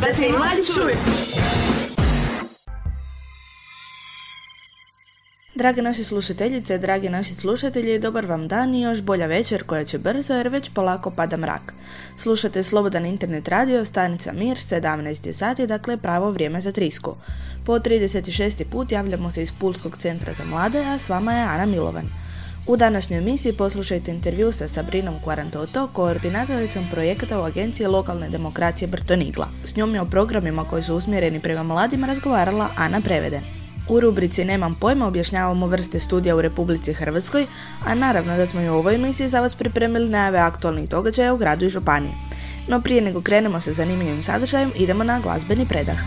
da se mladi čuju. Drage naši slušateljice, dragi naši slušatelji, dobar vam dan i još bolja večer koja će brzo jer već polako pada mrak. Slušate Slobodan internet radio, stanica Mir, 17 sati, dakle pravo vrijeme za trisku. Po 36. put javljamo se iz Pulskog centra za mlade, a s vama je Ana Milovan. U današnjoj emisiji poslušajte intervju sa Sabrinom Quarantoto, koordinatoricom projekata u Agenciji lokalne demokracije Brtonigla. S njom je o programima koji su usmjereni prema mladima razgovarala Ana Preveden. U rubrici Nemam pojma objašnjavamo vrste studija u Republici Hrvatskoj, a naravno da smo i u ovoj emisiji za vas pripremili najave aktualnih događaja u gradu i županiji. No prije nego krenemo sa zanimljivim sadržajem, idemo na glazbeni predah.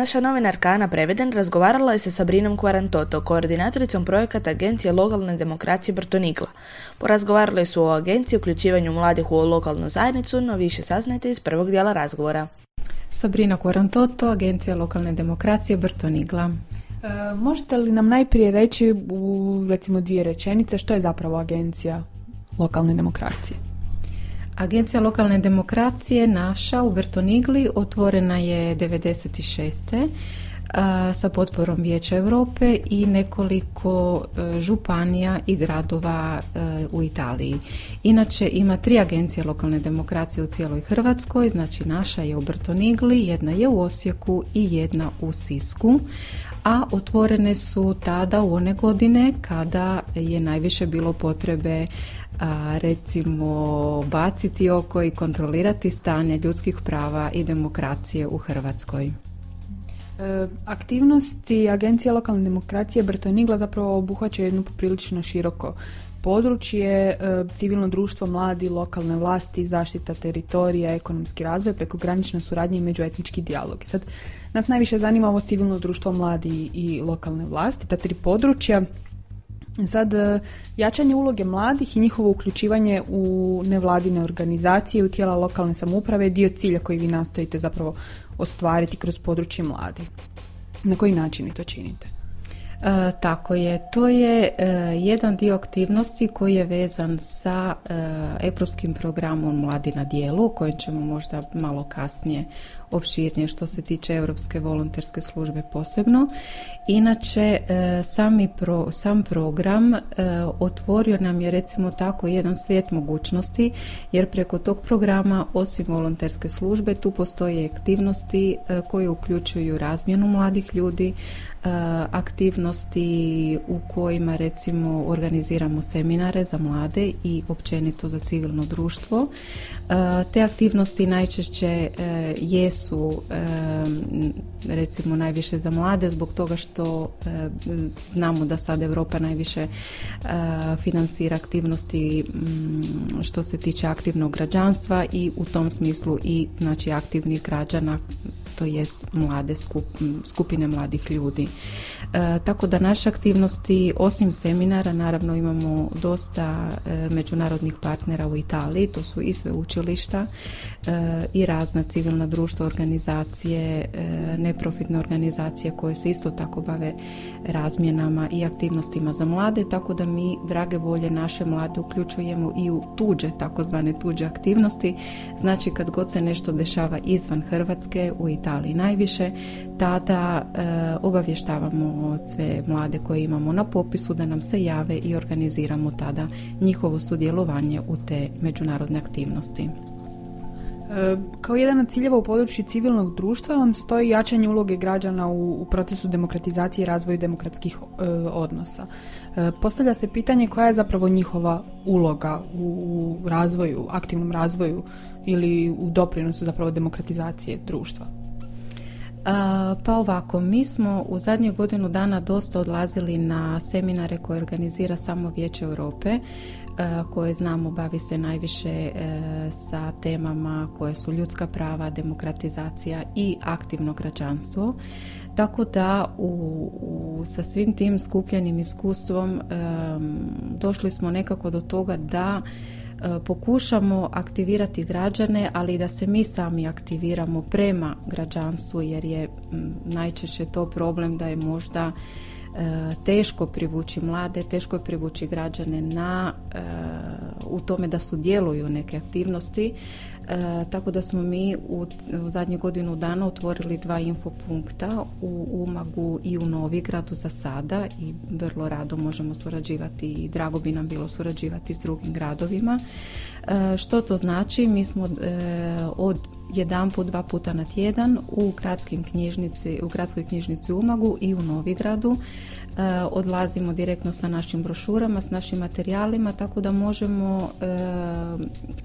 Naša novinarka Ana Preveden razgovarala je sa Sabrinom Quarantoto, koordinatoricom projekata Agencije lokalne demokracije Brtonigla. Porazgovarali su o agenciji uključivanju mladih u lokalnu zajednicu, no više saznajte iz prvog dijela razgovora. Sabrina Quarantoto, Agencija lokalne demokracije Brtonigla. E, možete li nam najprije reći u recimo dvije rečenice što je zapravo Agencija lokalne demokracije? Agencija lokalne demokracije naša u Bertonigli otvorena je 96. sa potporom Vijeća Europe i nekoliko županija i gradova u Italiji. Inače ima tri agencije lokalne demokracije u cijeloj Hrvatskoj, znači naša je u Brtonigli, jedna je u Osijeku i jedna u Sisku a otvorene su tada u one godine kada je najviše bilo potrebe a, recimo baciti oko i kontrolirati stanje ljudskih prava i demokracije u Hrvatskoj. E, aktivnosti Agencije lokalne demokracije Brtonigla zapravo obuhvaćaju jedno poprilično široko područje, e, civilno društvo, mladi, lokalne vlasti, zaštita teritorija, ekonomski razvoj, prekogranična suradnja i međuetnički dijalog. Sad, nas najviše zanima ovo civilno društvo, mladi i lokalne vlasti, ta tri područja. Sad, e, jačanje uloge mladih i njihovo uključivanje u nevladine organizacije, u tijela lokalne samouprave je dio cilja koji vi nastojite zapravo ostvariti kroz područje mladi. Na koji način to činite? E, tako je, to je e, jedan dio aktivnosti koji je vezan sa e, europskim programom Mladi na dijelu, o kojem ćemo možda malo kasnije opširnije što se tiče Europske volonterske službe posebno. Inače, e, sami pro, sam program e, otvorio nam je recimo tako jedan svijet mogućnosti jer preko tog programa osim volonterske službe tu postoje aktivnosti e, koje uključuju razmjenu mladih ljudi, aktivnosti u kojima recimo organiziramo seminare za mlade i općenito za civilno društvo. Te aktivnosti najčešće jesu recimo najviše za mlade zbog toga što znamo da sad Europa najviše financira aktivnosti što se tiče aktivnog građanstva i u tom smislu i znači aktivnih građana to jest mlade skupine mladih ljudi. E, tako da naše aktivnosti, osim seminara, naravno imamo dosta e, međunarodnih partnera u Italiji, to su i sve učilišta e, i razna civilna društva, organizacije, neprofitne organizacije koje se isto tako bave razmjenama i aktivnostima za mlade, tako da mi, drage volje, naše mlade uključujemo i u tuđe, takozvane tuđe aktivnosti. Znači kad god se nešto dešava izvan Hrvatske, u Italiji najviše, tada obavještavamo od sve mlade koje imamo na popisu da nam se jave i organiziramo tada njihovo sudjelovanje u te međunarodne aktivnosti. E, kao jedan od ciljeva u području civilnog društva vam stoji jačanje uloge građana u, procesu demokratizacije i razvoju demokratskih e, odnosa. E, postavlja se pitanje koja je zapravo njihova uloga u razvoju, aktivnom razvoju ili u doprinosu zapravo demokratizacije društva. Pa ovako, mi smo u zadnjih godinu dana dosta odlazili na seminare koje organizira samo Vijeće Europe, koje znamo bavi se najviše e, sa temama koje su ljudska prava, demokratizacija i aktivno građanstvo. Tako da u, u, sa svim tim skupljenim iskustvom došli smo nekako do toga da pokušamo aktivirati građane, ali da se mi sami aktiviramo prema građanstvu jer je najčešće to problem da je možda e, teško privući mlade, teško je privući građane na e, u tome da sudjeluju neke aktivnosti E, tako da smo mi u, u zadnju godinu dana otvorili dva infopunkta u Umagu i u Novigradu za sada i vrlo rado možemo surađivati i drago bi nam bilo surađivati s drugim gradovima. E, što to znači? Mi smo e, od jedan put, dva puta na tjedan u gradskim knjižnici, u gradskoj knjižnici Umagu i u Novigradu E, odlazimo direktno sa našim brošurama, s našim materijalima, tako da možemo e,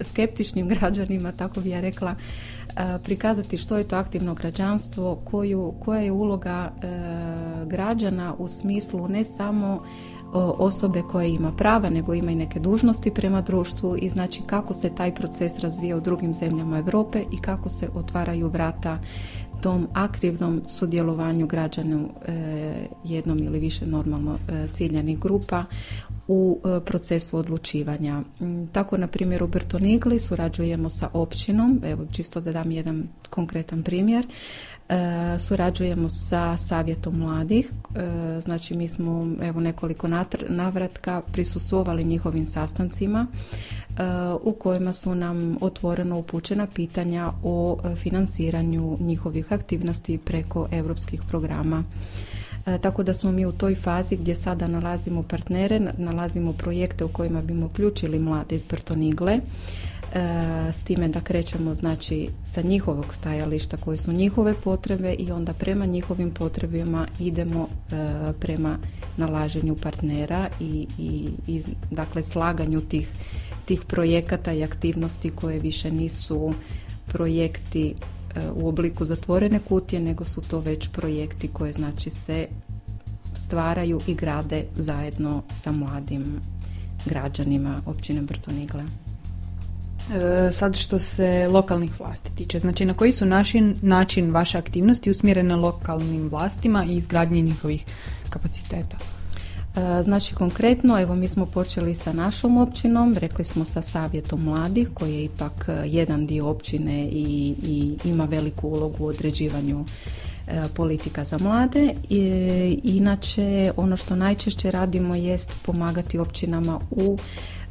skeptičnim građanima, tako bi ja rekla, e, prikazati što je to aktivno građanstvo, koju, koja je uloga građana u smislu ne samo osobe koja ima prava, nego ima i neke dužnosti prema društvu i znači kako se taj proces razvija u drugim zemljama Europe i kako se otvaraju vrata tom aktivnom sudjelovanju građana e, jednom ili više normalno e, ciljanih grupa u e, procesu odlučivanja. Mm, tako, na primjer, u Bertonigli surađujemo sa općinom, evo čisto da dam jedan konkretan primjer. E, surađujemo sa savjetom mladih, e, znači mi smo evo nekoliko navratka prisustvovali njihovim sastancima e, u kojima su nam otvoreno upućena pitanja o financiranju njihovih aktivnosti preko europskih programa. Tako da smo mi u toj fazi gdje sada nalazimo partnere, nalazimo projekte u kojima bimo uključili mlade iz Brtonigle E, s time da krećemo znači sa njihovog stajališta koje su njihove potrebe i onda prema njihovim potrebama idemo e, prema nalaženju partnera i, i, i dakle slaganju tih, tih projekata i aktivnosti koje više nisu projekti e, u obliku zatvorene kutije nego su to već projekti koje znači se stvaraju i grade zajedno sa mladim građanima općine Brtonigle. E, sad što se lokalnih vlasti tiče, znači na koji su način, način vaše aktivnosti usmjerene lokalnim vlastima i izgradnji njihovih kapaciteta? E, znači konkretno, evo mi smo počeli sa našom općinom, rekli smo sa savjetom mladih koji je ipak e, jedan dio općine i, i ima veliku ulogu u određivanju politika za mlade. I, inače, ono što najčešće radimo jest pomagati općinama u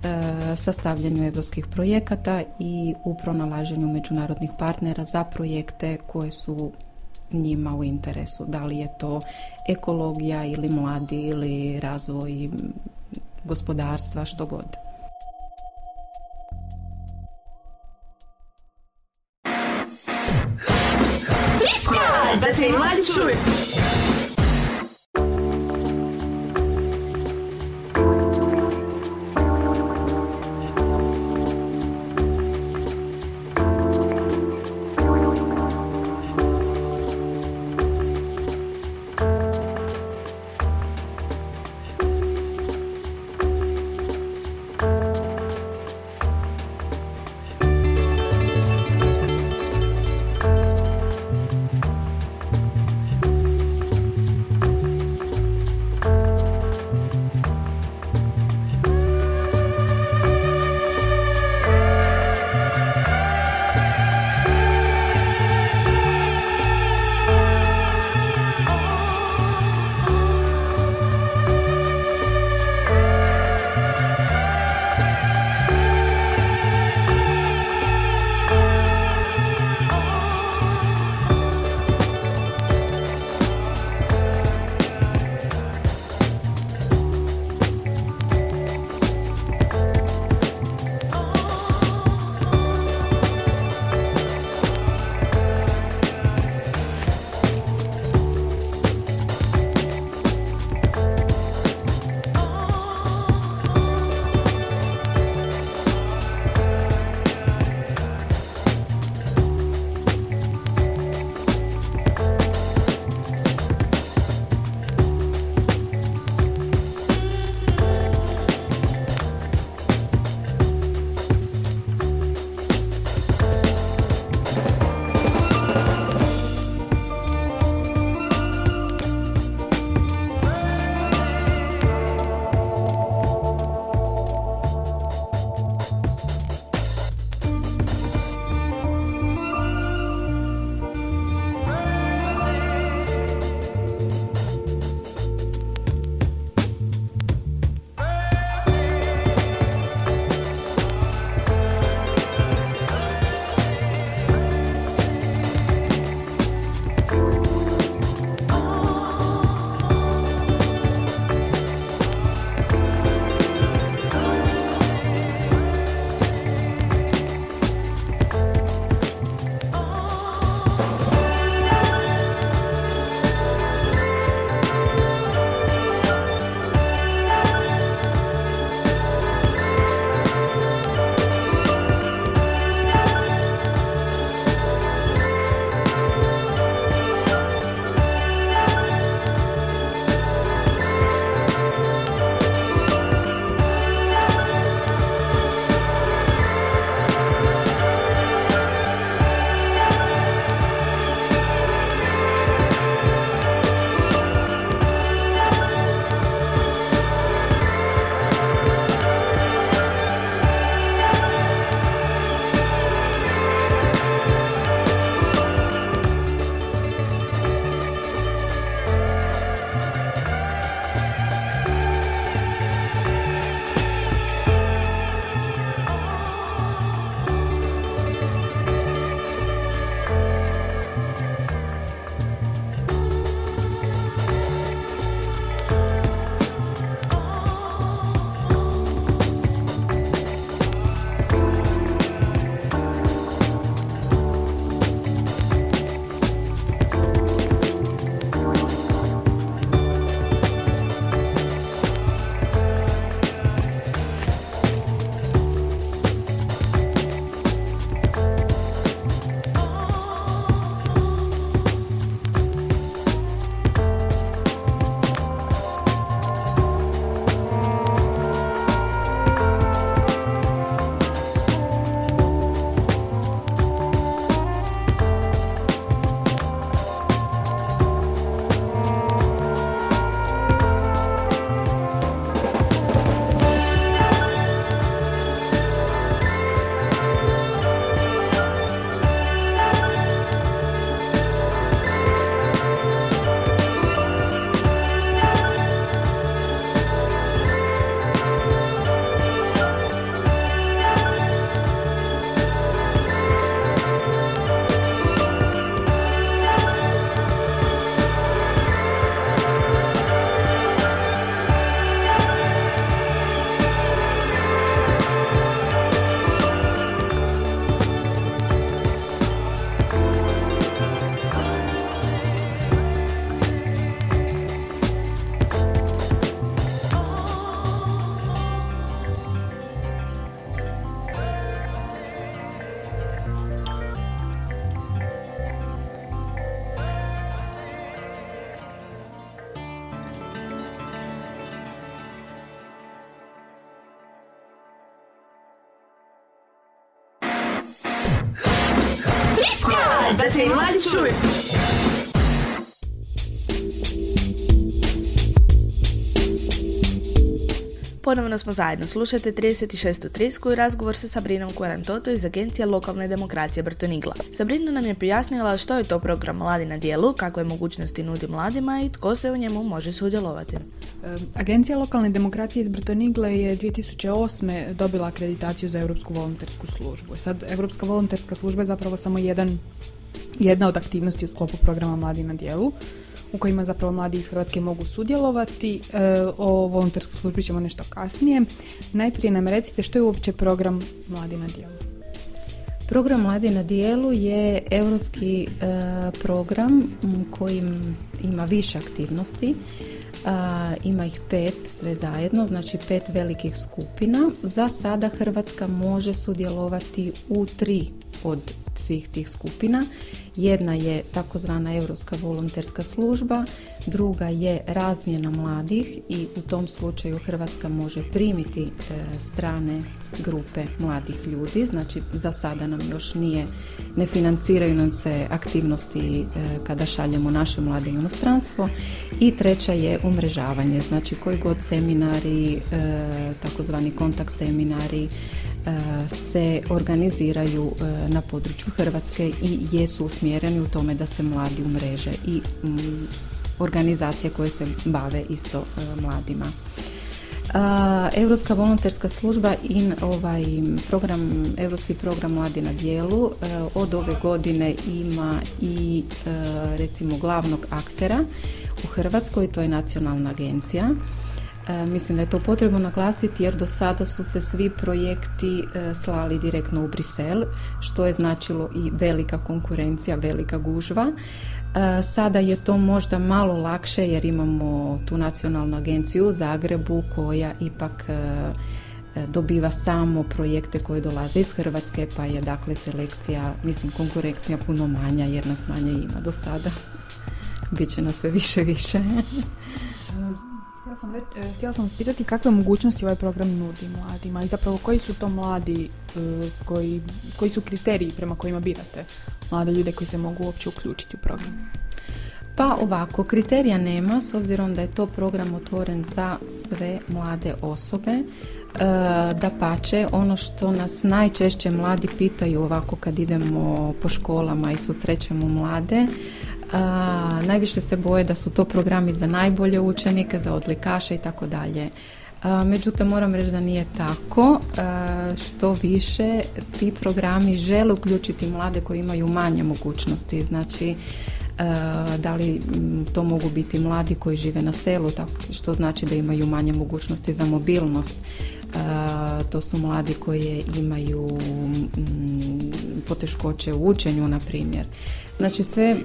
E, sastavljanju europskih projekata i u pronalaženju međunarodnih partnera za projekte koje su njima u interesu. Da li je to ekologija ili mladi ili razvoj gospodarstva, što god. Da se mladi da Ponovno smo zajedno. Slušajte 36. trisku i razgovor sa Sabrinom Kuarantoto iz Agencije lokalne demokracije Brtonigla. Sabrina nam je pojasnila što je to program Mladi na dijelu, kakve mogućnosti nudi mladima i tko se u njemu može sudjelovati. Agencija lokalne demokracije iz Brtonigle je 2008. dobila akreditaciju za Europsku volontersku službu. Sad, Europska volonterska služba je zapravo samo jedan, jedna od aktivnosti u sklopu programa Mladi na dijelu u kojima zapravo mladi iz Hrvatske mogu sudjelovati. E, o volonterskoj službi ćemo nešto kasnije. Najprije nam recite što je uopće program Mladi na dijelu. Program Mladi na dijelu je europski e, program koji ima više aktivnosti. ima ih pet sve zajedno, znači pet velikih skupina. Za sada Hrvatska može sudjelovati u tri od svih tih skupina. Jedna je takozvana Europska volonterska služba, druga je razmjena mladih i u tom slučaju Hrvatska može primiti e, strane grupe mladih ljudi, znači za sada nam još nije, ne financiraju nam se aktivnosti e, kada šaljemo naše mlade u inostranstvo. I treća je umrežavanje, znači koji god seminari, e, takozvani kontakt seminari, se organiziraju e, na području Hrvatske i jesu usmjereni u tome da se mladi umreže i organizacije koje se bave isto e, mladima. Europska volonterska služba i ovaj program, Europski program Mladi na dijelu e, od ove godine ima i recimo glavnog aktera u Hrvatskoj, to je nacionalna agencija E, mislim da je to potrebno naglasiti jer do sada su se svi projekti e, slali direktno u Brisel, što je značilo i velika konkurencija, velika gužva. E, sada je to možda malo lakše jer imamo tu nacionalnu agenciju u Zagrebu koja ipak dobiva samo projekte koje dolaze iz Hrvatske pa je dakle selekcija, mislim konkurencija puno manja jer nas manje ima do sada. Biće nas sve više više. Htjela sam, reći, e, htjela sam vas pitati kakve mogućnosti ovaj program nudi mladima i zapravo koji su to mladi, e, koji, koji su kriteriji prema kojima birate mlade ljude koji se mogu uopće uključiti u program? Pa ovako, kriterija nema s obzirom da je to program otvoren za sve mlade osobe. E, da pače, ono što nas najčešće mladi pitaju ovako kad idemo po školama i susrećemo mlade, a, najviše se boje da su to programi za najbolje učenike, za odlikaše i tako dalje. Međutim, moram reći da nije tako. Što više, ti programi žele uključiti mlade koji imaju manje mogućnosti. Znači, da li to mogu biti mladi koji žive na selu, što znači da imaju manje mogućnosti za mobilnost. To su mladi koji imaju poteškoće u učenju, na primjer. Znači sve,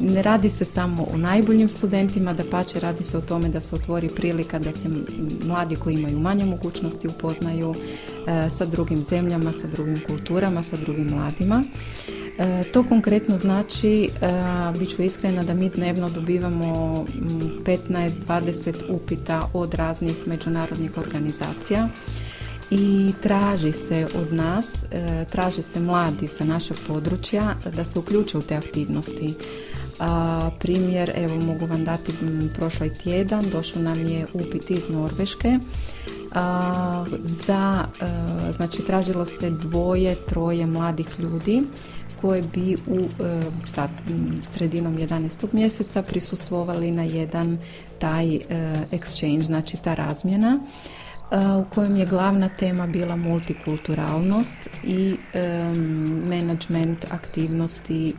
ne radi se samo o najboljim studentima, da pače radi se o tome da se otvori prilika da se mladi koji imaju manje mogućnosti upoznaju e, sa drugim zemljama, sa drugim kulturama, sa drugim mladima. E, to konkretno znači, e, bit ću iskrena da mi dnevno dobivamo 15-20 upita od raznih međunarodnih organizacija i traži se od nas, e, traži se mladi sa našeg područja da se uključe u te aktivnosti. primjer, evo mogu vam dati prošli tjedan, došao nam je upit iz Norveške za, e, znači tražilo se dvoje, troje mladih ljudi koje bi u e, sad sredinom 11. mjeseca prisustvovali na jedan taj exchange, znači ta razmjena u kojem je glavna tema bila multikulturalnost i management aktivnosti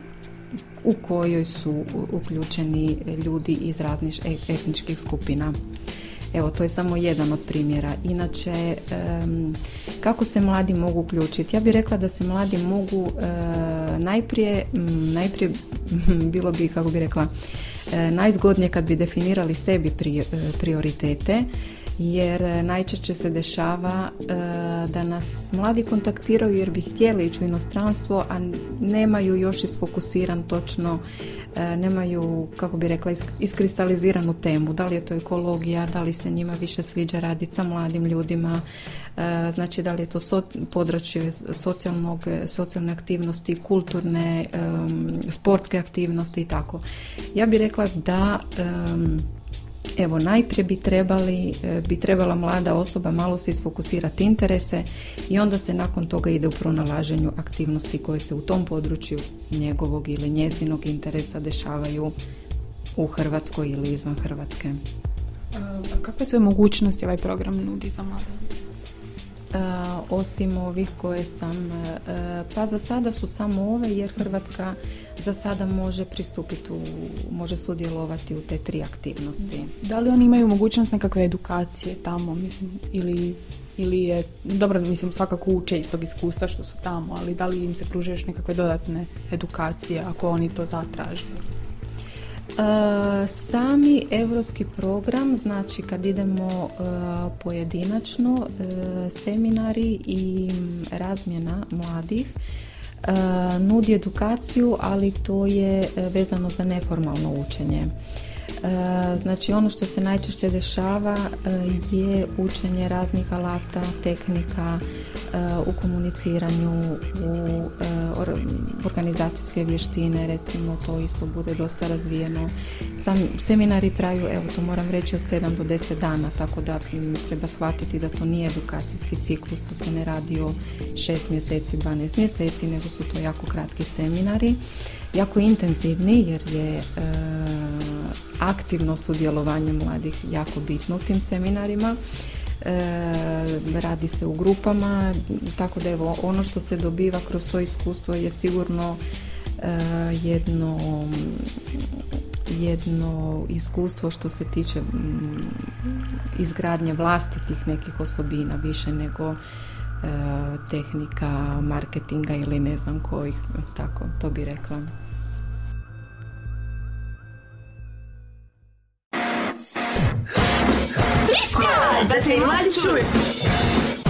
u kojoj su uključeni ljudi iz raznih e, etničkih skupina. Evo, to je samo jedan od primjera. Inače, kako se mladi mogu uključiti? Ja bih rekla da se mladi mogu najprije, najprije bilo bi, kako bi rekla, najzgodnije kad bi definirali sebi prioritete jer e, najčešće se dešava e, da nas mladi kontaktiraju jer bi htjeli ići u inostranstvo, a nemaju još isfokusiran točno, e, nemaju, kako bi rekla, iskristaliziranu temu. Da li je to ekologija, da li se njima više sviđa raditi sa mladim ljudima, znači da li je to so, područje socijalnog, socijalne aktivnosti, kulturne, sportske aktivnosti i tako. Ja bih rekla da Evo, najprije bi trebali, e, bi trebala mlada osoba malo se isfokusirati interese i onda se nakon toga ide u pronalaženju aktivnosti koje se u tom području njegovog ili njezinog interesa dešavaju u Hrvatskoj ili izvan Hrvatske. A kakve sve mogućnosti ovaj program nudi za mlade? Osim ovih koje sam, pa za sada su samo ove jer Hrvatska za sada može pristupiti, u, može sudjelovati u te tri aktivnosti. Da li oni imaju mogućnost nekakve edukacije tamo, mislim, ili, ili je, dobro, mislim, svakako uče iz tog iskustva što su tamo, ali da li im se pruže još nekakve dodatne edukacije ako oni to zatraže? E, sami europski program, znači kad idemo e, pojedinačno, e, seminari i razmjena mladih nudi edukaciju, ali to je vezano za neformalno učenje. E, znači ono što se najčešće dešava e, je učenje raznih alata, tehnika e, u komuniciranju, u organizacijske vještine, recimo to isto bude dosta razvijeno. Sam seminari traju, evo to moram reći, od 7 do 10 dana, tako da treba shvatiti da to nije edukacijski ciklus, to se ne radi o 6 mjeseci, 12 mjeseci, nego su to jako kratki seminari jako intenzivni jer je e, aktivno sudjelovanje mladih jako bitno u tim seminarima. E, radi se u grupama, tako da evo ono što se dobiva kroz to iskustvo je sigurno e, jedno jedno iskustvo što se tiče mm, izgradnje vlastitih nekih osobina više nego tehnika marketinga ili ne znam kojih, tako to bi rekla. Da se mladi.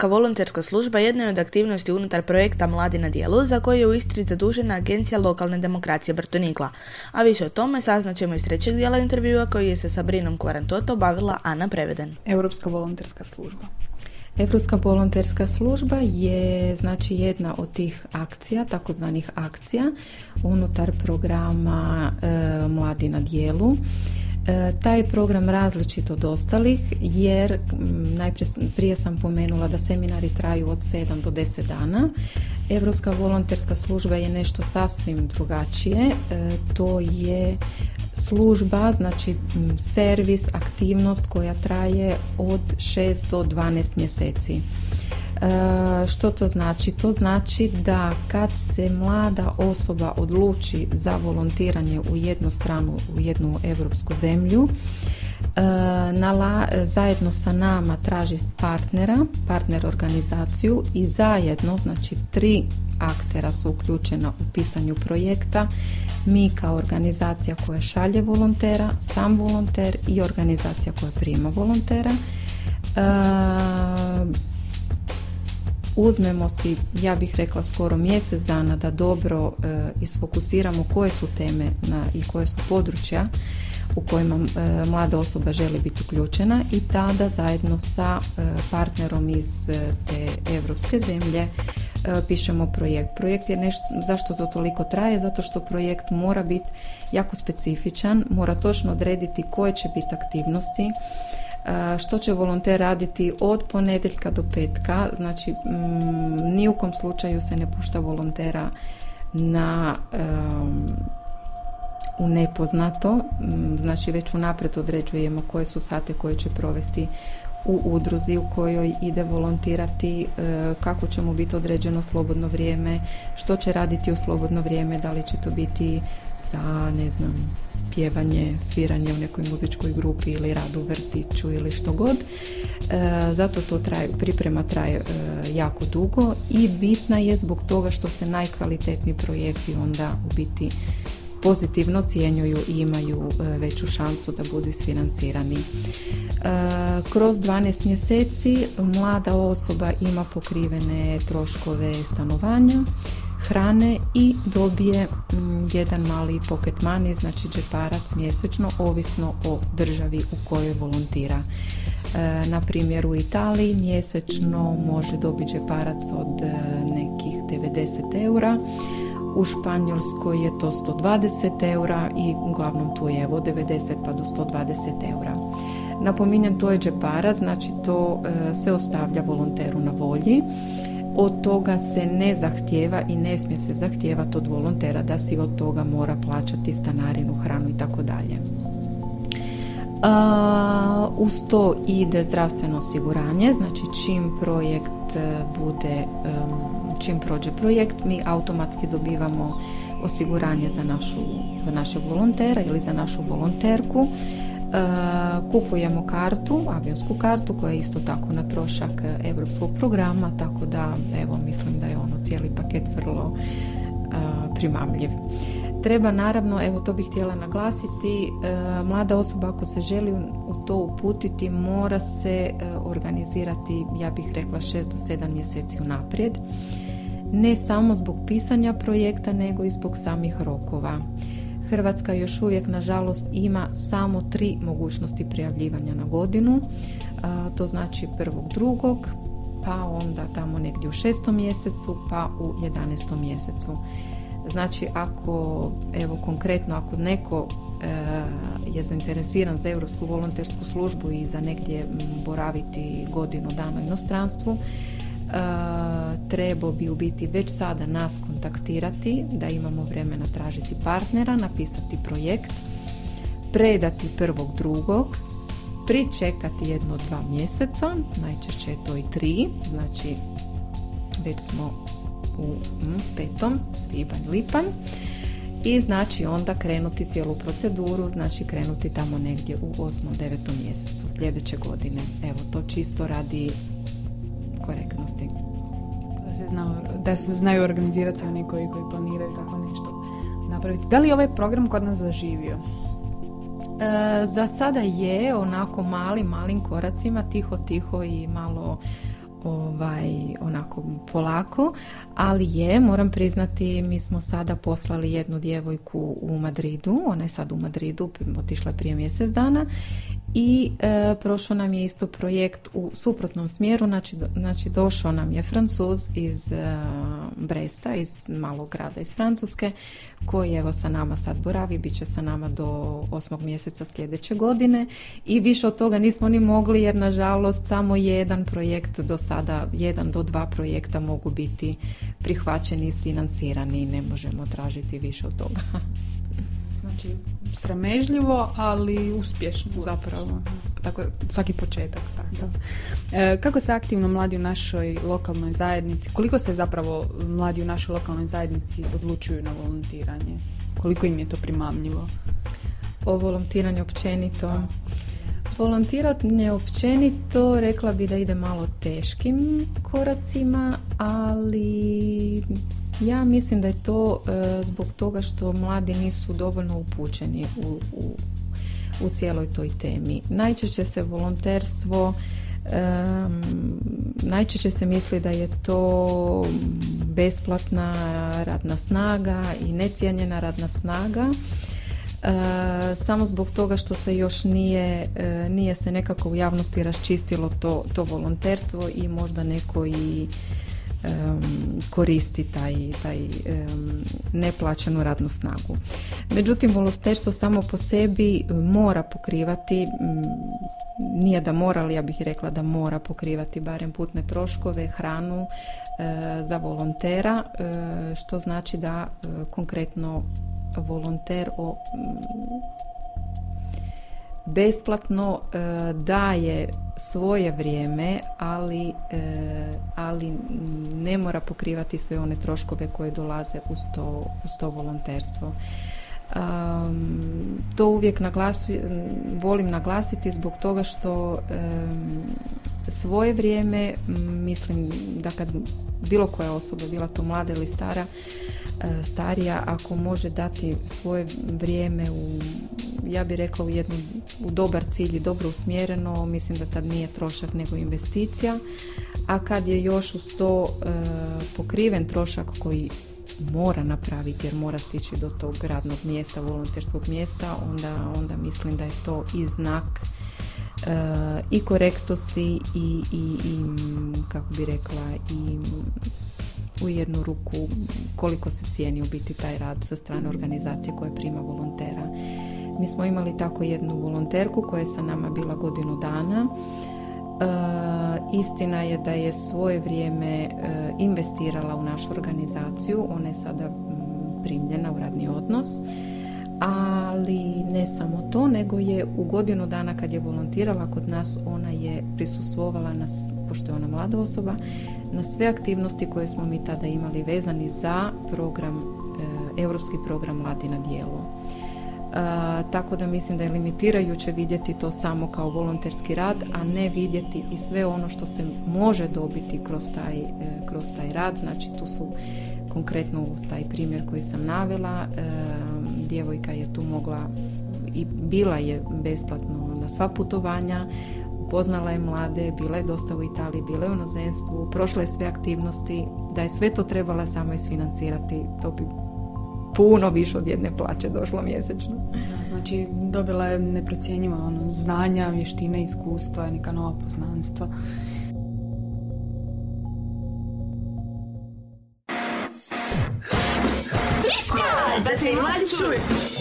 Europska volonterska služba jedna je od aktivnosti unutar projekta Mladi na dijelu za koji je u Istri zadužena Agencija lokalne demokracije Brtonikla. A više o tome saznaćemo iz trećeg dijela intervjua koji je se Sabrinom Kvarantoto bavila Ana Preveden. Europska volonterska služba. Europska volonterska služba je znači jedna od tih akcija, takozvanih akcija unutar programa e, Mladi na dijelu E, taj program različit od ostalih jer najprije prije sam pomenula da seminari traju od 7 do 10 dana. Europska volonterska služba je nešto sasvim drugačije. E, to je služba, znači servis, aktivnost koja traje od 6 do 12 mjeseci. E, što to znači? To znači da kad se mlada osoba odluči za volontiranje u jednu stranu, u jednu europsku zemlju, e, nala, zajedno sa nama traži partnera, partner organizaciju i zajedno, znači tri aktera su uključena u pisanju projekta. Mi kao organizacija koja šalje volontera, sam volonter i organizacija koja prima volontera. Uzmemo si, ja bih rekla skoro mjesec dana da dobro e, isfokusiramo koje su teme na, i koje su područja u kojima e, mlada osoba želi biti uključena i tada zajedno sa e, partnerom iz te evropske zemlje pišemo projekt. Projekt je nešto, zašto to toliko traje? Zato što projekt mora biti jako specifičan, mora točno odrediti koje će biti aktivnosti, što će volonter raditi od ponedjeljka do petka, znači mm, ni u kom slučaju se ne pušta volontera na u nepoznato, mm, znači već unaprijed određujemo koje su sate koje će provesti u udruzi u kojoj ide volontirati, e, kako će mu biti određeno slobodno vrijeme, što će raditi u slobodno vrijeme, da li će to biti sa, ne znam, pjevanje, sviranje u nekoj muzičkoj grupi ili rad u vrtiću ili što god. E, zato to traje, priprema traje e, jako dugo i bitna je zbog toga što se najkvalitetniji projekti onda u biti pozitivno cijenjuju i imaju e, veću šansu da budu isfinancirani. Kroz 12 mjeseci mlada osoba ima pokrivene troškove stanovanja, hrane i dobije mm, jedan mali pocket money, znači džeparac mjesečno, ovisno o državi u kojoj volontira. E, na primjer u Italiji mjesečno može dobiti džeparac od e, nekih 90 eura, u Španjolskoj je to 120 eura i uglavnom tu je evo 90 pa do 120 eura. Napominjem to je džeparac, znači to e, se ostavlja volonteru na volji od toga se ne zahtjeva i ne smije se zahtijevati od volontera da si od toga mora plaćati stanarinu, hranu i tako dalje. Uz to ide zdravstveno osiguranje, znači čim projekt e, bude, čim prođe projekt, mi automatski dobivamo osiguranje za, našu, za našeg volontera ili za našu volonterku kupujemo kartu, avionsku kartu koja je isto tako na trošak europskog programa, tako da evo mislim da je ono cijeli paket vrlo primamljiv. Treba naravno, evo to bih htjela naglasiti, mlada osoba ako se želi u to uputiti mora se organizirati, ja bih rekla 6 do 7 mjeseci unaprijed. Ne samo zbog pisanja projekta, nego i zbog samih rokova. Hrvatska još uvijek nažalost ima samo tri mogućnosti prijavljivanja na godinu. to znači prvog drugog, pa onda tamo negdje u šestom mjesecu, pa u jedanestom mjesecu. Znači ako, evo konkretno, ako neko e, je zainteresiran za Europsku volontersku službu i za negdje boraviti godinu dana u inostranstvu, trebao bi u biti već sada nas kontaktirati, da imamo vremena tražiti partnera, napisati projekt, predati prvog drugog, pričekati jedno dva mjeseca, najčešće je to i tri, znači već smo u mm, petom, svibanj, lipanj i znači onda krenuti cijelu proceduru, znači krenuti tamo negdje u osmom, devetom mjesecu sljedeće godine. Evo to čisto radi korektnosti. Da se, znao, da se znaju organizirati oni koji, koji planiraju tako nešto napraviti. Da li je ovaj program kod nas zaživio? za sada je onako malim, malim koracima, tiho, tiho i malo ovaj, onako polako, ali je, moram priznati, mi smo sada poslali jednu djevojku u Madridu, ona je sad u Madridu, otišla je prije mjesec dana i e, prošao nam je isto projekt u suprotnom smjeru, znači, znači došao nam je Francuz iz e, Bresta, iz malog grada iz Francuske, koji evo sa nama sad boravi, bit će sa nama do osmog mjeseca sljedeće godine i više od toga nismo ni mogli jer nažalost samo jedan projekt do sada, jedan do dva projekta mogu biti prihvaćeni i financirani, ne možemo tražiti više od toga. Znači, sramežljivo, ali uspješno zapravo. Tako svaki početak. Tako. E, kako se aktivno mladi u našoj lokalnoj zajednici, koliko se zapravo mladi u našoj lokalnoj zajednici odlučuju na volontiranje? Koliko im je to primamljivo? O volontiranju općenito. Volontiranje općenito rekla bi da ide malo teškim koracima, ali ja mislim da je to e, zbog toga što mladi nisu dovoljno upućeni u, u, u cijeloj toj temi. Najčešće se volonterstvo najčešće se misli da je to besplatna radna snaga i necijenjena radna snaga E, samo zbog toga što se još nije, e, nije se nekako u javnosti raščistilo to, to volonterstvo i možda neko i koristi taj, taj neplaćenu radnu snagu. Međutim, volonterstvo samo po sebi mora pokrivati nije da mora, ali ja bih rekla da mora pokrivati barem putne troškove, hranu e, za volontera, što znači da konkretno volonter o, mm, besplatno e, daje svoje vrijeme, ali, e, ali ne mora pokrivati sve one troškove koje dolaze uz to, uz to volonterstvo. to uvijek volim naglasiti zbog toga što svoje vrijeme mislim da kad bilo koja osoba, bila to mlada ili stara, starija ako može dati svoje vrijeme u ja bih rekla u jednu u dobar cilj i dobro usmjereno mislim da tad nije trošak nego investicija. A kad je još uz to e, pokriven trošak koji mora napraviti jer mora stići do tog radnog mjesta, volonterskog mjesta, onda, onda mislim da je to i znak e, i korektnosti i, i, i kako bi rekla i u jednu ruku koliko se cijeni u biti taj rad sa strane organizacije koja prima volontera. Mi smo imali tako jednu volonterku koja je sa nama bila godinu dana. E, istina je da je svoje vrijeme e, investirala u našu organizaciju, ona je sada primljena u radni odnos ali ne samo to, nego je u godinu dana kad je volontirala kod nas, ona je prisusvovala nas, pošto je ona mlada osoba, na sve aktivnosti koje smo mi tada imali vezani za program, e, europski program Mladi na dijelu. E, tako da mislim da je limitirajuće vidjeti to samo kao volonterski rad, a ne vidjeti i sve ono što se može dobiti kroz taj, e, kroz taj rad. Znači tu su konkretno uz taj primjer koji sam navela, djevojka je tu mogla i bila je besplatno na sva putovanja, upoznala je mlade, bila je dosta u Italiji, bila je u inozemstvu, prošla je sve aktivnosti, da je sve to trebala sama isfinancirati, to bi puno više od jedne plaće došlo mjesečno. znači dobila je neprocjenjiva ono, znanja, vještine, iskustva, neka nova poznanstva. Se mladi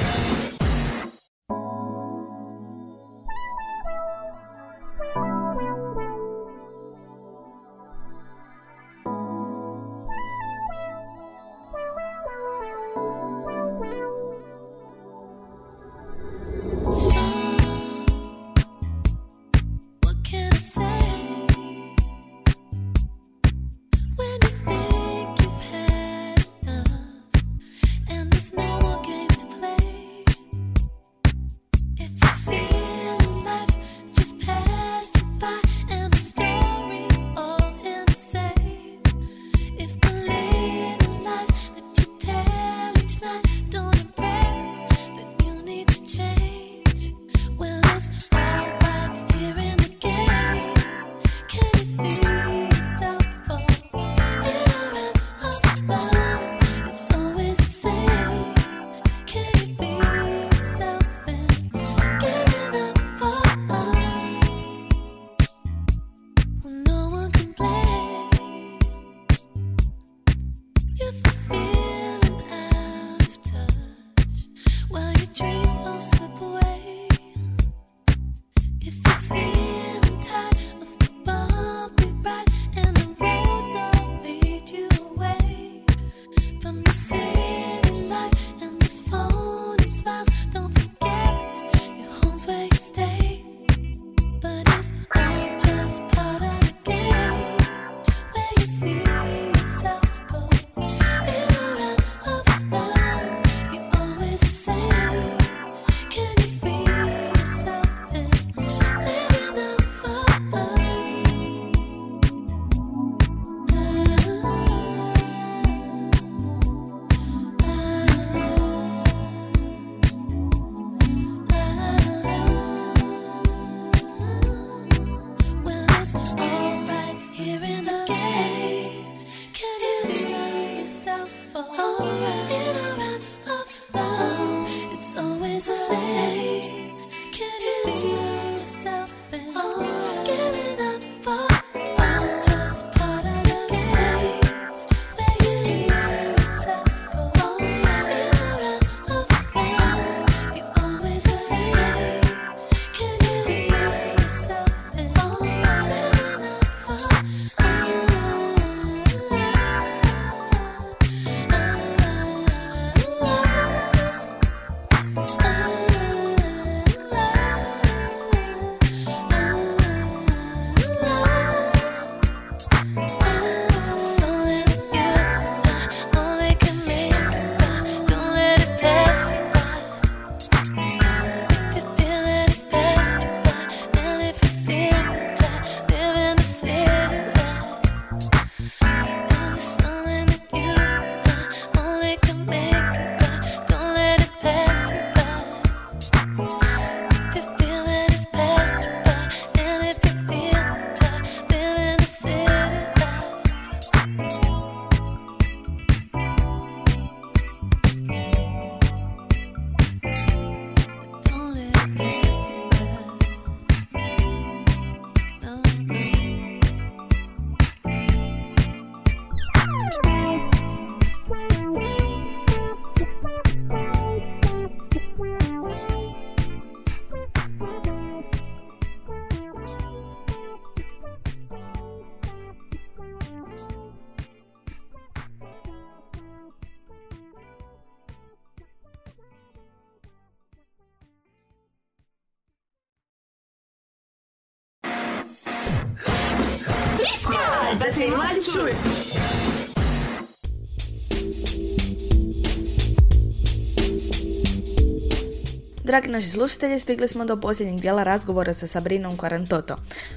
Dragi naši slušatelji, stigli smo do posljednjeg dijela razgovora sa Sabrinom Quarantoto.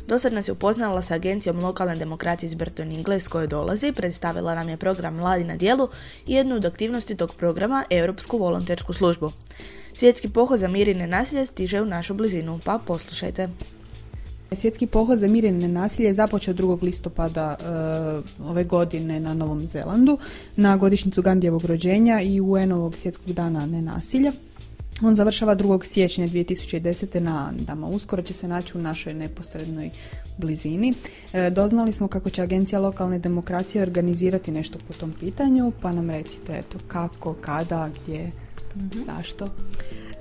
Dosad nas je upoznala sa agencijom lokalne demokracije iz Berton Ingles koje dolazi, predstavila nam je program Mladi na dijelu i jednu od aktivnosti tog programa, Europsku volontersku službu. Svjetski pohod za mir i nenasilje stiže u našu blizinu, pa poslušajte. Svjetski pohod za mir i nenasilje je započeo 2. listopada uh, ove godine na Novom Zelandu na godišnjicu Gandijevog rođenja i UN-ovog svjetskog dana nenasilja. On završava 2. siječnja 2010. na Andama. Uskoro će se naći u našoj neposrednoj blizini. E, doznali smo kako će Agencija lokalne demokracije organizirati nešto po tom pitanju, pa nam recite eto, kako, kada, gdje, mhm. zašto.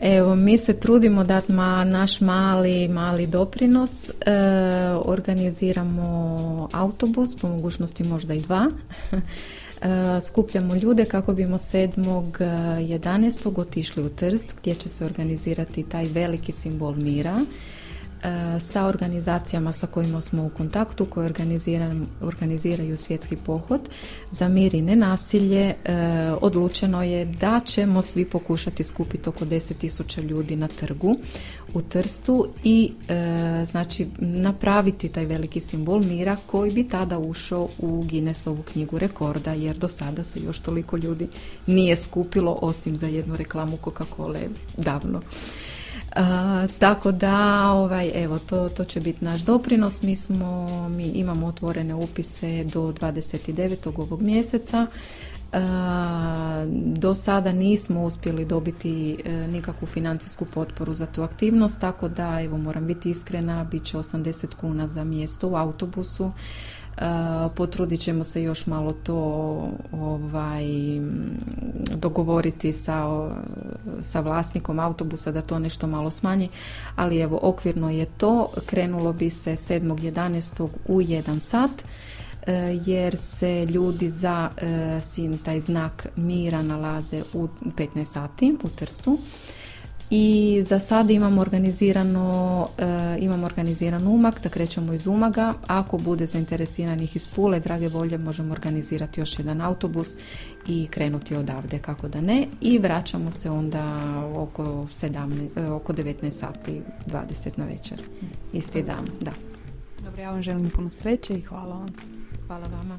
Evo, mi se trudimo dati ma, naš mali, mali doprinos. E, organiziramo autobus, po mogućnosti možda i dva. E, skupljamo ljude kako bimo 7.11. E, otišli u Trst gdje će se organizirati taj veliki simbol mira sa organizacijama sa kojima smo u kontaktu koje organiziraju svjetski pohod za mir i nenasilje odlučeno je da ćemo svi pokušati skupiti oko 10.000 ljudi na trgu u Trstu i e, znači napraviti taj veliki simbol mira koji bi tada ušao u Guinnessovu knjigu rekorda jer do sada se još toliko ljudi nije skupilo osim za jednu reklamu Coca-Cola davno. E, tako da ovaj, evo to, to će biti naš doprinos mi smo mi imamo otvorene upise do 29. ovog mjeseca do sada nismo uspjeli dobiti e, nikakvu financijsku potporu za tu aktivnost, tako da evo moram biti iskrena, bit će 80 kuna za mjesto u autobusu. Potrudit ćemo se još malo to ovaj, dogovoriti sa, sa vlasnikom autobusa da to nešto malo smanji, ali evo okvirno je to, krenulo bi se 7.11. u 1 sat E, jer se ljudi za e, sin taj znak mira nalaze u 15 sati u Trstu. I za sada imamo organizirano e, imamo organiziran umak da krećemo iz umaga. Ako bude zainteresiranih iz Pule drage volje možemo organizirati još jedan autobus i krenuti odavde kako da ne. I vraćamo se onda oko 17, e, oko 19 sati 20 na večer. Isti dan da. Dobro ja vam želim puno sreće i hvala vam. Hvala vama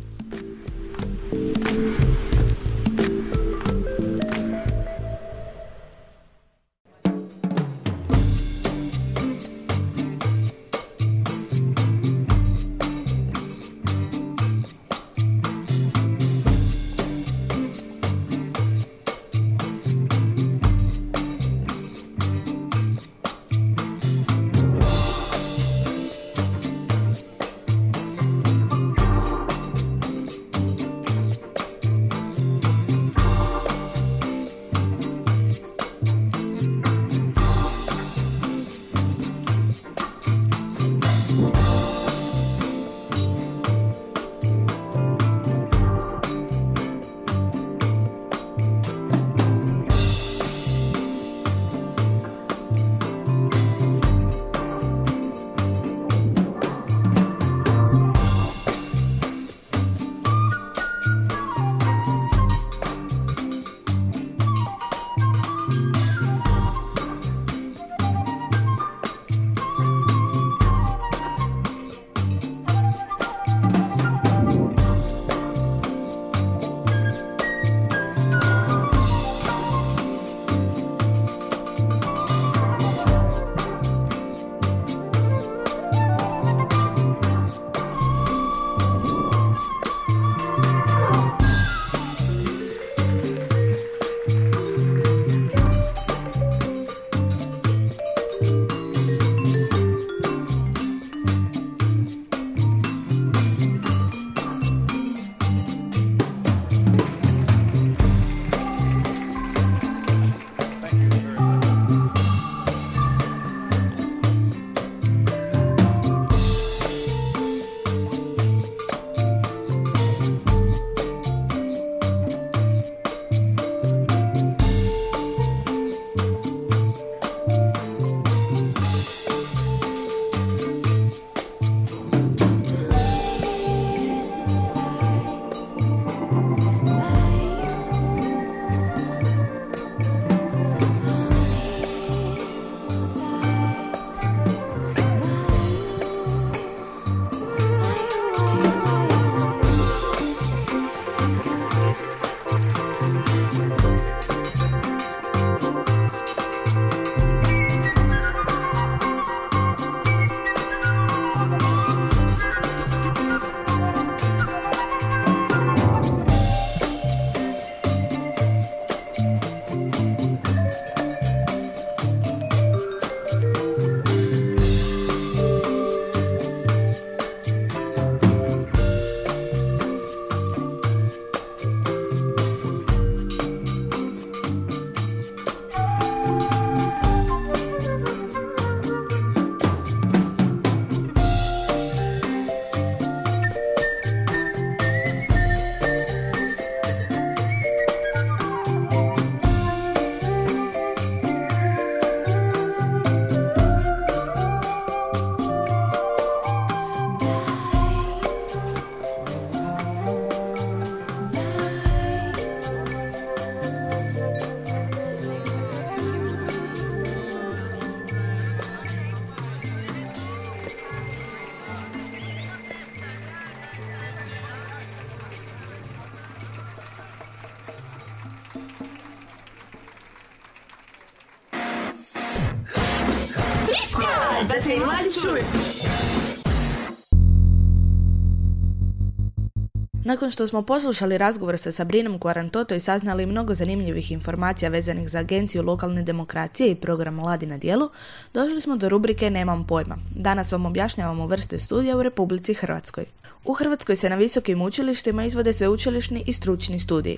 Nakon što smo poslušali razgovor sa Sabrinom Kuarantoto i saznali mnogo zanimljivih informacija vezanih za Agenciju lokalne demokracije i program Mladi na dijelu, došli smo do rubrike Nemam pojma. Danas vam objašnjavamo vrste studija u Republici Hrvatskoj. U Hrvatskoj se na visokim učilištima izvode sveučilišni i stručni studiji.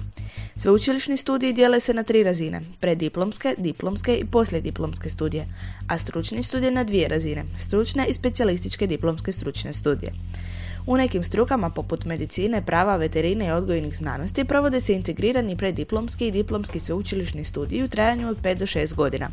Sveučilišni studiji dijele se na tri razine, preddiplomske, diplomske i poslijediplomske studije, a stručni studije na dvije razine, stručne i specijalističke diplomske stručne studije. U nekim strukama poput medicine, prava, veterine i odgojnih znanosti provode se integrirani preddiplomski i diplomski sveučilišni studiji u trajanju od 5 do 6 godina.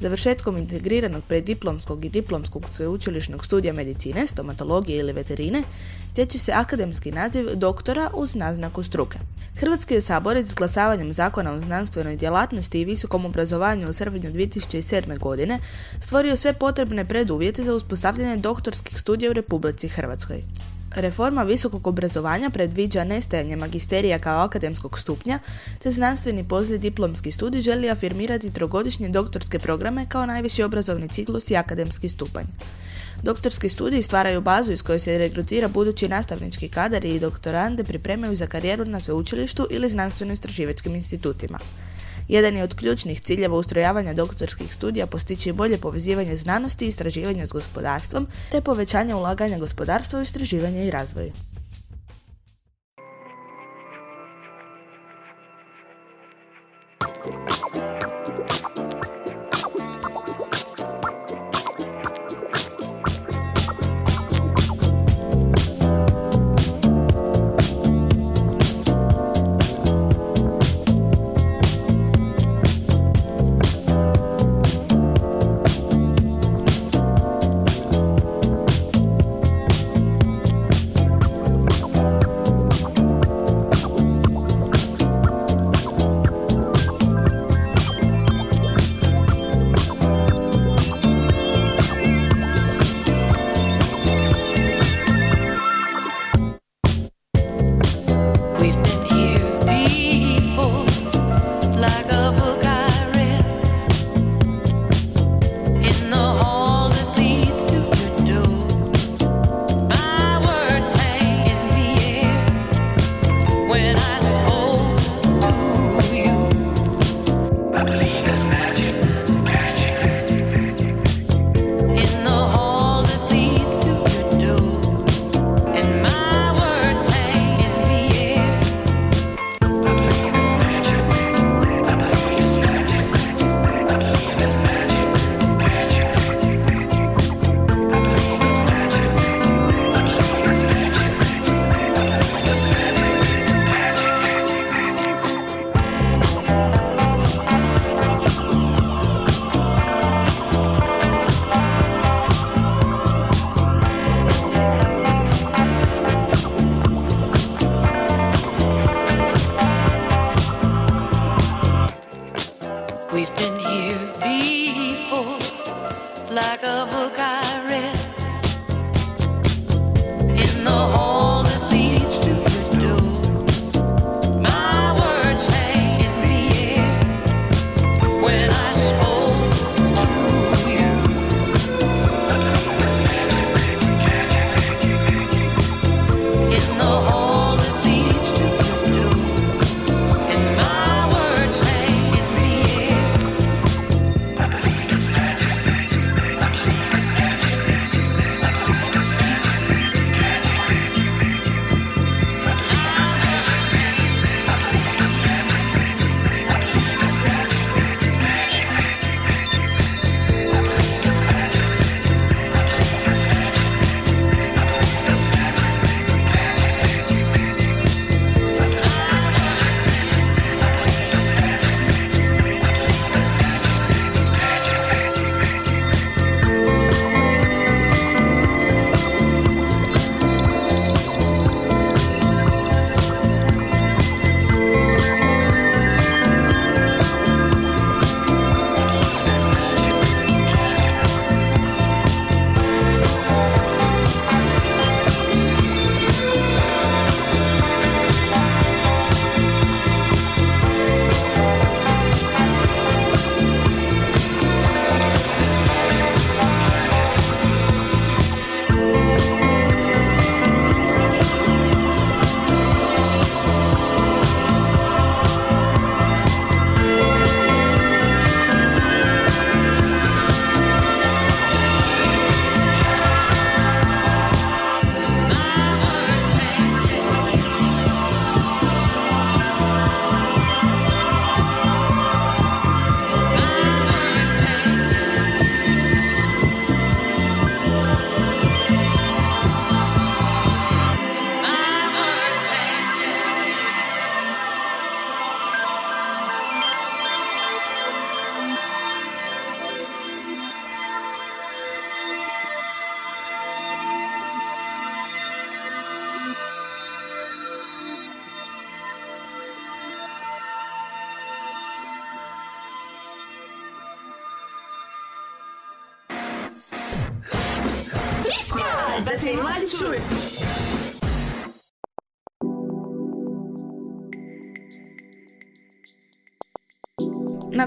Završetkom integriranog preddiplomskog i diplomskog sveučilišnog studija medicine, stomatologije ili veterine, stječe se akademski naziv doktora uz naznaku struke. Hrvatski je sabor izglasavanjem zakona o znanstvenoj djelatnosti i visokom obrazovanju u srpnju 2007. godine stvorio sve potrebne preduvjete za uspostavljanje doktorskih studija u Republici Hrvatskoj. Reforma visokog obrazovanja predviđa nestajanje magisterija kao akademskog stupnja, te znanstveni pozli diplomski studij želi afirmirati trogodišnje doktorske programe kao najviši obrazovni ciklus i akademski stupanj. Doktorski studiji stvaraju bazu iz koje se regrutira budući nastavnički kadar i doktorande pripremaju za karijeru na sveučilištu ili znanstveno-istraživačkim institutima. Jedan je od ključnih ciljeva ustrojavanja doktorskih studija postići bolje povezivanje znanosti i istraživanja s gospodarstvom te povećanje ulaganja gospodarstva u istraživanje i razvoj.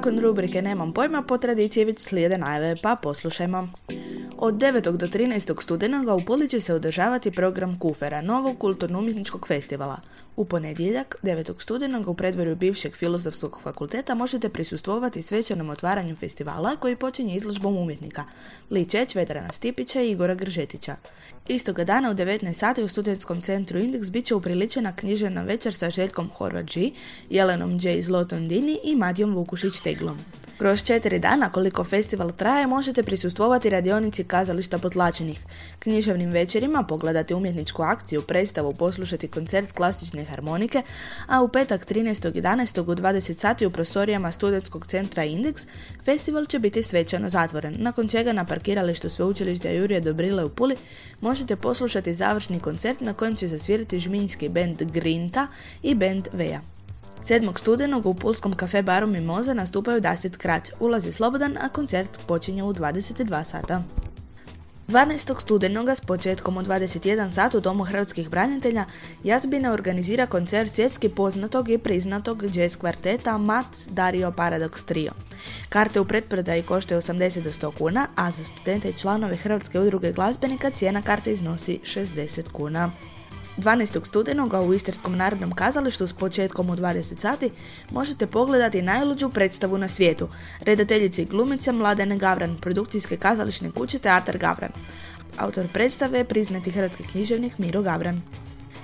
Nakon rubrike Nemam pojma, po tradiciji već slijede najave, pa poslušajmo. Od 9. do 13. studenoga u Puli će se održavati program Kufera, novog kulturno-umjetničkog festivala. U ponedjeljak, 9. studenoga u predvorju bivšeg filozofskog fakulteta možete prisustvovati svečanom otvaranju festivala koji počinje izložbom umjetnika Ličeć, Vedrana Stipića i Igora Gržetića. Istoga dana u 19 sati u studentskom centru Indeks bit će upriličena književna večer sa Željkom Horvat G, Jelenom J. Zlotom Dini i Matijom Vukušić Teglom. Kroz četiri dana koliko festival traje možete prisustvovati radionici kazališta potlačenih, književnim večerima pogledati umjetničku akciju, predstavu, poslušati koncert klasične harmonike, a u petak 13.11. u 20 sati u prostorijama studentskog centra Indeks festival će biti svečano zatvoren, nakon čega na parkiralištu sveučilišta Jurije Dobrile u Puli možete poslušati završni koncert na kojem će zasvirati žminjski band Grinta i band Veja. 7. studenog u Pulskom kafe baru Mimoza nastupaju Dastit Krać. Ulaz slobodan, a koncert počinje u 22 sata. 12. studenoga s početkom u 21 sat u Domu hrvatskih branitelja Jazbina organizira koncert svjetski poznatog i priznatog jazz kvarteta Mat Dario Paradox Trio. Karte u pretprodaji koštaju 80 do 100 kuna, a za studente i članove Hrvatske udruge glazbenika cijena karte iznosi 60 kuna. 12. studenoga u Istarskom narodnom kazalištu s početkom u 20 sati možete pogledati najluđu predstavu na svijetu, redateljice i glumice Mladene Gavran, produkcijske kazališne kuće Teatar Gavran. Autor predstave je priznati hrvatski književnik Miro Gavran.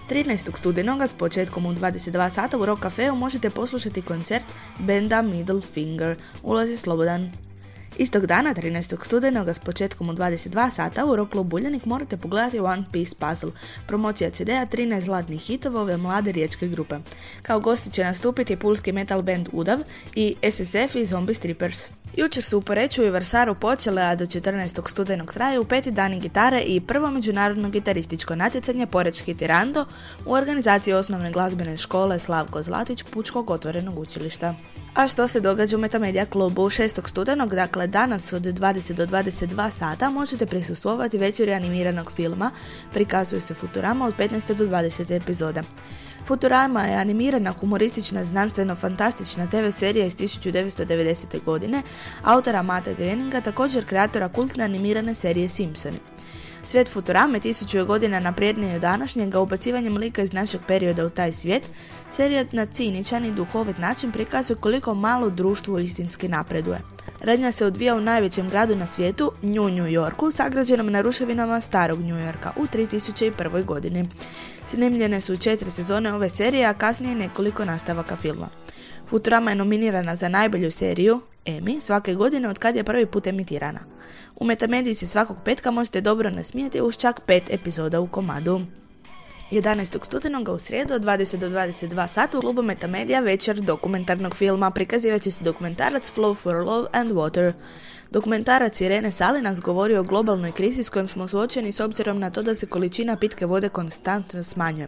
13. studenoga s početkom u 22 sata u Rock Cafeu možete poslušati koncert benda Middle Finger. Ulaz je slobodan. Istog dana, 13. studenoga s početkom u 22 sata u Roklu Buljanik morate pogledati One Piece Puzzle, promocija CD-a 13 zlatnih hitova ove mlade riječke grupe. Kao gosti će nastupiti pulski metal band Udav i SSF i Zombie Strippers. Jučer su u Poreću i Vrsaru počele, a do 14. studenog traju peti dani gitare i prvo međunarodno gitarističko natjecanje Porečki Tirando u organizaciji osnovne glazbene škole Slavko Zlatić Pučkog otvorenog učilišta. A što se događa u Metamedia klubu 6. studenog, dakle danas od 20 do 22 sata možete prisustvovati večeri animiranog filma, prikazuje se Futurama od 15 do 20 epizoda. Futurama je animirana, humoristična, znanstveno-fantastična TV serija iz 1990. godine, autora Mata Groeninga, također kreatora kultne animirane serije Simpsoni. Svijet Futurame tisuću je godina naprednije od današnjega ubacivanjem lika iz našeg perioda u taj svijet, serija na ciničan i duhovit način prikazuje koliko malo društvo istinski napreduje. Radnja se odvija u najvećem gradu na svijetu, New New Yorku, sagrađenom na ruševinama starog New Yorka u 3001. godini. Snimljene su četiri sezone ove serije, a kasnije nekoliko nastavaka filma. Futurama je nominirana za najbolju seriju, Emmy, svake godine od kad je prvi put emitirana. U Metamediji se svakog petka možete dobro nasmijeti uz čak pet epizoda u komadu. 11. studenog u srijedu od 20 do 22 sata u klubu Metamedija večer dokumentarnog filma prikazivat će se dokumentarac Flow for Love and Water. Dokumentarac Irene Sali nas govori o globalnoj krizi s kojom smo suočeni s obzirom na to da se količina pitke vode konstantno smanjuje.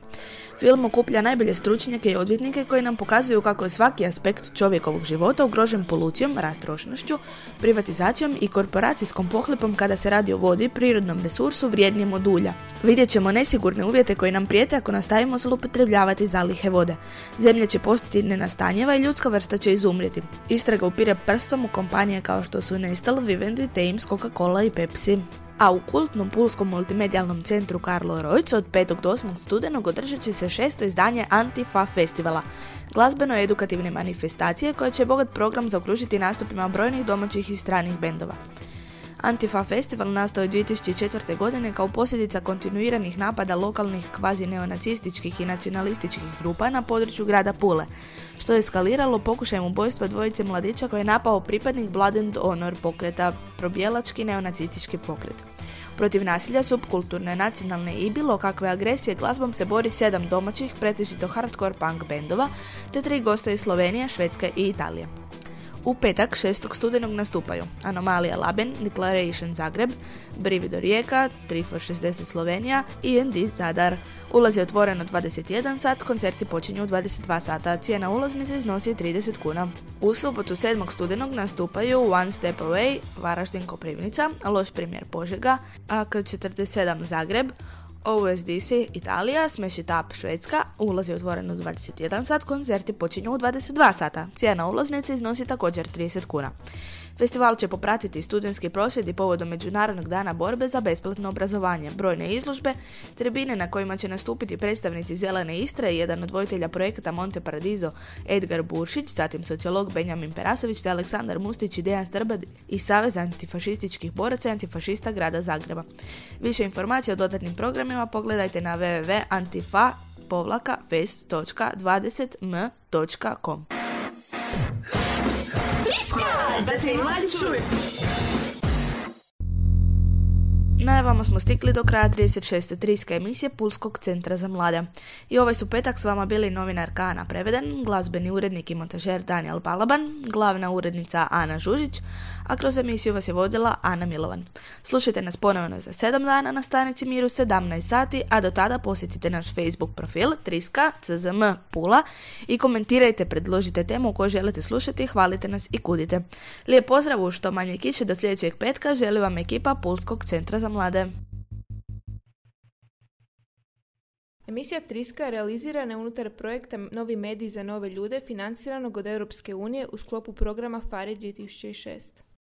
Film okuplja najbolje stručnjake i odvjetnike koji nam pokazuju kako je svaki aspekt čovjekovog života ugrožen polucijom, rastrošnošću, privatizacijom i korporacijskom pohlepom kada se radi o vodi, prirodnom resursu vrijednijem od ulja. Vidjet ćemo nesigurne uvjete koji nam prijete ako nastavimo zloupotrebljavati zalihe vode. Zemlja će postati nenastanjeva i ljudska vrsta će izumrijeti. Istraga upire prstom u kompanije kao što su Nestle, Vivendi, Thames, Coca-Cola i Pepsi. A u kultnom pulskom multimedijalnom centru Karlo Rojc od 5. do 8. studenog održat će se šesto izdanje Antifa festivala, glazbeno-edukativne manifestacije koje će bogat program zaokružiti nastupima brojnih domaćih i stranih bendova. Antifa festival nastao je 2004. godine kao posljedica kontinuiranih napada lokalnih kvazi neonacističkih i nacionalističkih grupa na području grada Pule, što je eskaliralo pokušajem ubojstva dvojice mladića koji je napao pripadnik Blood and Honor pokreta, probjelački neonacistički pokret. Protiv nasilja, subkulturne, nacionalne i bilo kakve agresije glazbom se bori sedam domaćih, pretežito hardcore punk bendova, te tri gosta iz Slovenije, Švedske i Italije. U petak 6. studenog nastupaju Anomalija Laben, Declaration Zagreb, Brivido Rijeka, 360 Slovenija i ND Zadar. Ulaz je otvoren od 21 sat, koncerti počinju u 22 sata, cijena ulaznice iznosi 30 kuna. U subotu 7. studenog nastupaju One Step Away, Varaždin Koprivnica, Loš primjer Požega, AK47 Zagreb, OSDC Italija, Smash It Up Švedska, ulaz je otvoren u 21 sat, koncerti počinju u 22 sata. Cijena ulaznice iznosi također 30 kuna. Festival će popratiti studentski prosvjedi povodom Međunarodnog dana borbe za besplatno obrazovanje, brojne izložbe, tribine na kojima će nastupiti predstavnici Zelene Istre i jedan od vojitelja projekta Monte Paradiso Edgar Buršić, zatim sociolog Benjamin Perasović te Aleksandar Mustić i Dejan Strbad i Savez antifašističkih boraca i antifašista grada Zagreba. Više informacija o dodatnim programima pogledajte na www.antifa.fest.20m.com. da se mladi čuje. Najavama smo stikli do kraja 36. triska emisije Pulskog centra za mlade. I ovaj su petak s vama bili novinar Kana Preveden, glazbeni urednik i montažer Daniel Balaban, glavna urednica Ana Žužić, a kroz emisiju vas je vodila Ana Milovan. Slušajte nas ponovno za 7 dana na stanici Miru 17 sati, a do tada posjetite naš Facebook profil Triska CZM Pula i komentirajte, predložite temu koju želite slušati, hvalite nas i kudite. Lijep pozdrav u što manje kiše do sljedećeg petka želi vam ekipa Pulskog centra za mlade. Emisija Triska je realizirana unutar projekta Novi mediji za nove ljude financiranog od Europske unije u sklopu programa FARI 2006.